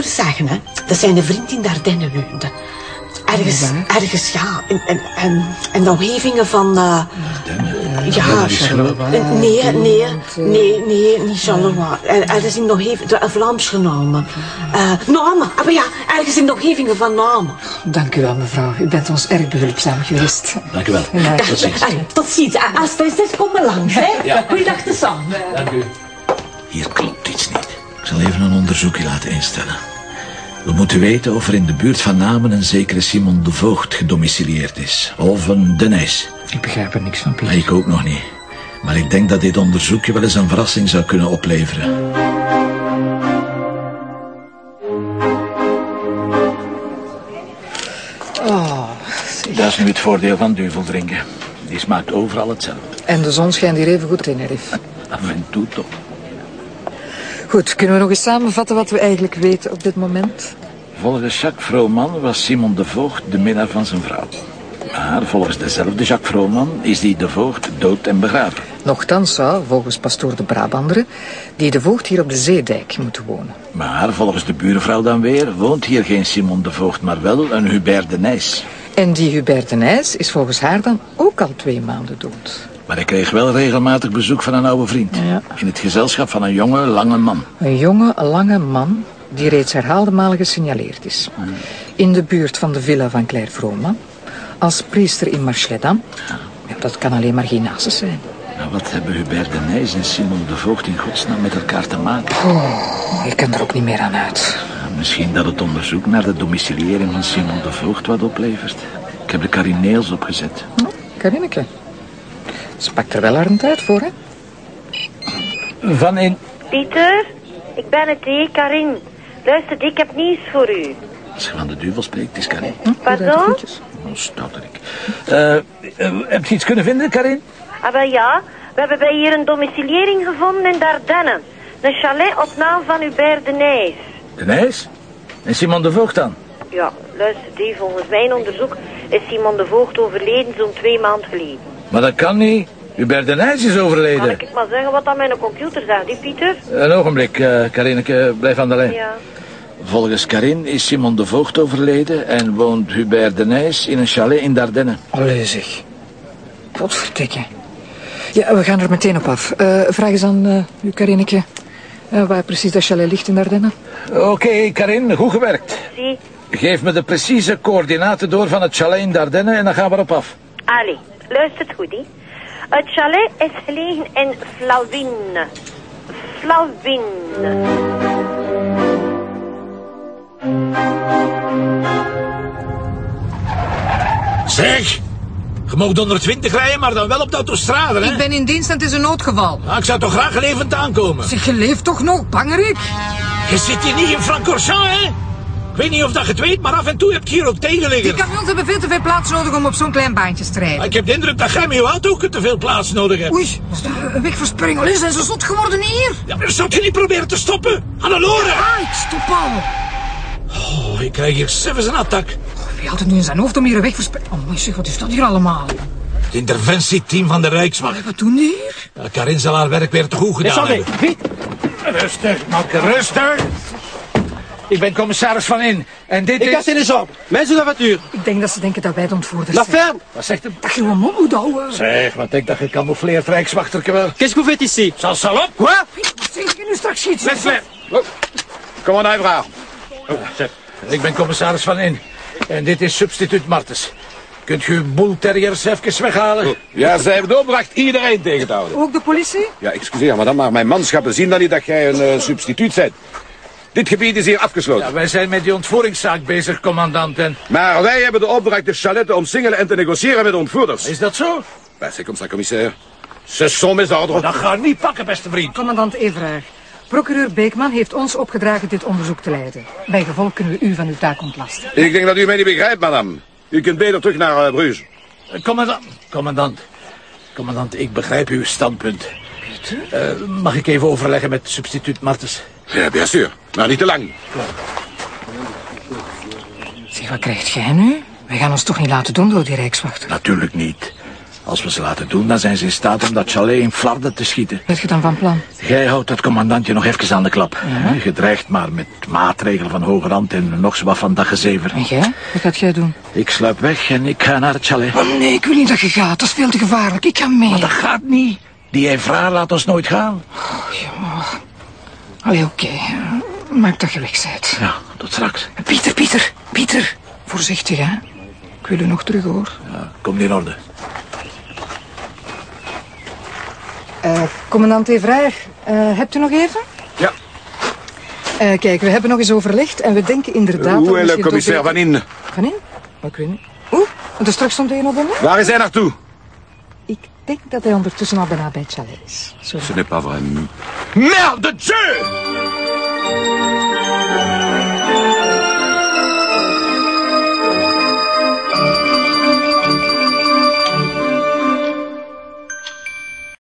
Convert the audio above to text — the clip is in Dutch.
zagen, hè. Dat zijn een vriend in Dardenne woonde. Ergens, ergens, ja, in, in, in, in de omgevingen van... Uh, ja, nee, nee, nee, nee, niet Charleroi. Ergens in de omgeving, Vlaams genomen. Uh, Namen, maar ja, ergens in de omgevingen van Namen. Dank u wel, mevrouw. U bent ons erg behulpzaam geweest. Dank u wel. Tot ziens. Tot ziens. Als het is, kom maar langs, hè. Ja. Goeiedag te samen. Dank u. Hier klopt iets niet. Ik zal even een onderzoekje laten instellen. We moeten weten of er in de buurt van Namen een zekere Simon de Voogd gedomicilieerd is. Of een De Nijs. Ik begrijp er niks van, Pieter. Ik ook nog niet. Maar ik denk dat dit onderzoekje wel eens een verrassing zou kunnen opleveren. Oh, dat is nu het voordeel van duvel drinken. Die smaakt overal hetzelfde. En de zon schijnt hier even goed in, Tenerife. Af en toe toch. Goed, kunnen we nog eens samenvatten wat we eigenlijk weten op dit moment? Volgens Jacques Vrooman was Simon de Voogd de minnaar van zijn vrouw. Maar volgens dezelfde Jacques Vrooman is die de Voogd dood en begraven. Nochtans zou, volgens pastoor de Brabanderen, die de Voogd hier op de Zeedijk moeten wonen. Maar volgens de buurvrouw dan weer woont hier geen Simon de Voogd, maar wel een Hubert de Nijs. En die Hubert de Nijs is volgens haar dan ook al twee maanden dood. Maar ik kreeg wel regelmatig bezoek van een oude vriend. Ja. In het gezelschap van een jonge, lange man. Een jonge, lange man die reeds herhaalde malen gesignaleerd is. In de buurt van de villa van Claire Vroma. Als priester in Marchledam. Ja, dat kan alleen maar geen zijn. Nou, wat hebben Hubert de Nijs en Simon de Voogd in godsnaam met elkaar te maken? Oh, ik kan er ook niet meer aan uit. Misschien dat het onderzoek naar de domiciliëring van Simon de Voogd wat oplevert. Ik heb de Karineels opgezet. Oh, Karineke. Ze pakt er wel haar een tijd voor, hè? Van in... Pieter, ik ben het, hé, Karin. Luister, ik heb nieuws voor u. Als je van de duivel spreekt, is Karin. Pardon? Oh, stotterik. Uh, uh, heb je iets kunnen vinden, Karin? Ah, wel ja. We hebben bij hier een domiciliering gevonden in Dardenne. Een chalet op naam van Hubert de Nijs. De Nijs? En Simon de Voogd dan? Ja, luister, die, volgens mijn onderzoek is Simon de Voogd overleden zo'n twee maanden geleden. Maar dat kan niet. Hubert de Nijs is overleden. Kan ik het maar zeggen wat aan mijn computer zegt, die Pieter? Een ogenblik, uh, Karineke, blijf aan de lijn. Ja. Volgens Karin is Simon de Voogd overleden en woont Hubert de Nijs in een chalet in Dardenne. Allee zeg. Potverdikke. Ja, we gaan er meteen op af. Uh, vraag eens aan uh, u, Karineke. Uh, waar precies dat chalet ligt in Dardenne? Oké, okay, Karin, goed gewerkt. Zie. Geef me de precieze coördinaten door van het chalet in Dardenne en dan gaan we erop af. Allee, luistert goed, hè. Het chalet is gelegen in Flauwin. Flauwin. Zeg! Je mag 120 rijden, maar dan wel op de autostrade, hè? Ik ben in dienst en het is een noodgeval. Ah, ik zou toch graag levend aankomen? Zeg, je leeft toch nog, bangerik? Je zit hier niet in Francorchamps, hè? Ik weet niet of dat je het weet, maar af en toe heb je hier ook tegen liggen. Die camions hebben veel te veel plaats nodig om op zo'n klein baantje te rijden. Ik heb de indruk dat jij met je auto ook te veel plaats nodig hebt. Oei, een wegversperring. Allee, zijn ze zot geworden hier? Ja, maar zou je niet proberen te stoppen? Hannelore! Ja, ik stop al. Oh, ik krijg hier zelfs een attack. Wie had het nu in zijn hoofd om hier een wegversperring... Oh, maar zeg, wat is dat hier allemaal? Het interventieteam van de Rijkswacht. Wat doen die hier? Ja, Karin zal haar werk weer te goed gedaan hebben. Rustig, Makke, rustig. Ik ben commissaris Van In. En dit Ik is... ga in de zon. Mensen de. Ik denk dat ze denken dat wij de ontvoerders La zijn. ferme. Wat zegt hem? Dat je een mond moet houden. Zeg, wat denk dat je camoufleert rijkswachterke wel? Qu'est-ce que vous faites ici? Zal sal op. Quoi? Zeg je nu straks iets? Met flip. Kom maar naar vraag. Ik ben commissaris Van In. En dit is substituut Martens. Kunt u uw boelterriers even weghalen? Ja, zij hebben de opdracht iedereen tegen te houden. Ook de politie? Ja, excuseer madame, maar mijn manschappen zien dan niet dat jij een eh, substituut bent. Dit gebied is hier afgesloten. Ja, wij zijn met die ontvoeringszaak bezig, commandant. En... Maar wij hebben de opdracht de chalet te omsingelen en te negociëren met de ontvoerders. Is dat zo? Ja, c'est comme ça, commissaire. Ce sont mes ordres. Dat gaat niet pakken, beste vriend. Commandant Everaar. Procureur Beekman heeft ons opgedragen dit onderzoek te leiden. Bij gevolg kunnen we u van uw taak ontlasten. Ik denk dat u mij niet begrijpt, madame. U kunt beter terug naar uh, Bruges. Commandant. Commandant. Commandant, ik begrijp uw standpunt. Uh, mag ik even overleggen met substituut Martens? Ja, bien sûr. Maar niet te lang. Zeg, wat krijgt jij nu? Wij gaan ons toch niet laten doen door die rijkswachter? Natuurlijk niet. Als we ze laten doen, dan zijn ze in staat om dat chalet in flarden te schieten. Wat je dan van plan? Jij houdt dat commandantje nog even aan de klap. Je dreigt maar met maatregelen van hoge rand en nog zo wat van dat gezever. En jij? Wat gaat jij doen? Ik sluip weg en ik ga naar het chalet. Oh nee, ik wil niet dat je gaat. Dat is veel te gevaarlijk. Ik ga mee. Maar dat gaat niet. Die Evra laat ons nooit gaan. Allee, oké. Maak dat je weg bent. Ja, tot straks. Pieter, Pieter, Pieter. Voorzichtig, hè. Ik wil u nog terug, hoor. Ja, komt in orde. Eh, commandant Evraar, eh, hebt u nog even? Ja. Eh, kijk, we hebben nog eens overlegd en we denken inderdaad... dat Hoe toch Van In? Van in? Maar ik weet niet. Oeh, de straks stond hij nog binnen. Waar is hij naartoe? denk dat hij ondertussen al bijna bij het chalet is. Zo. Ce n'est pas vrai. Merde Dieu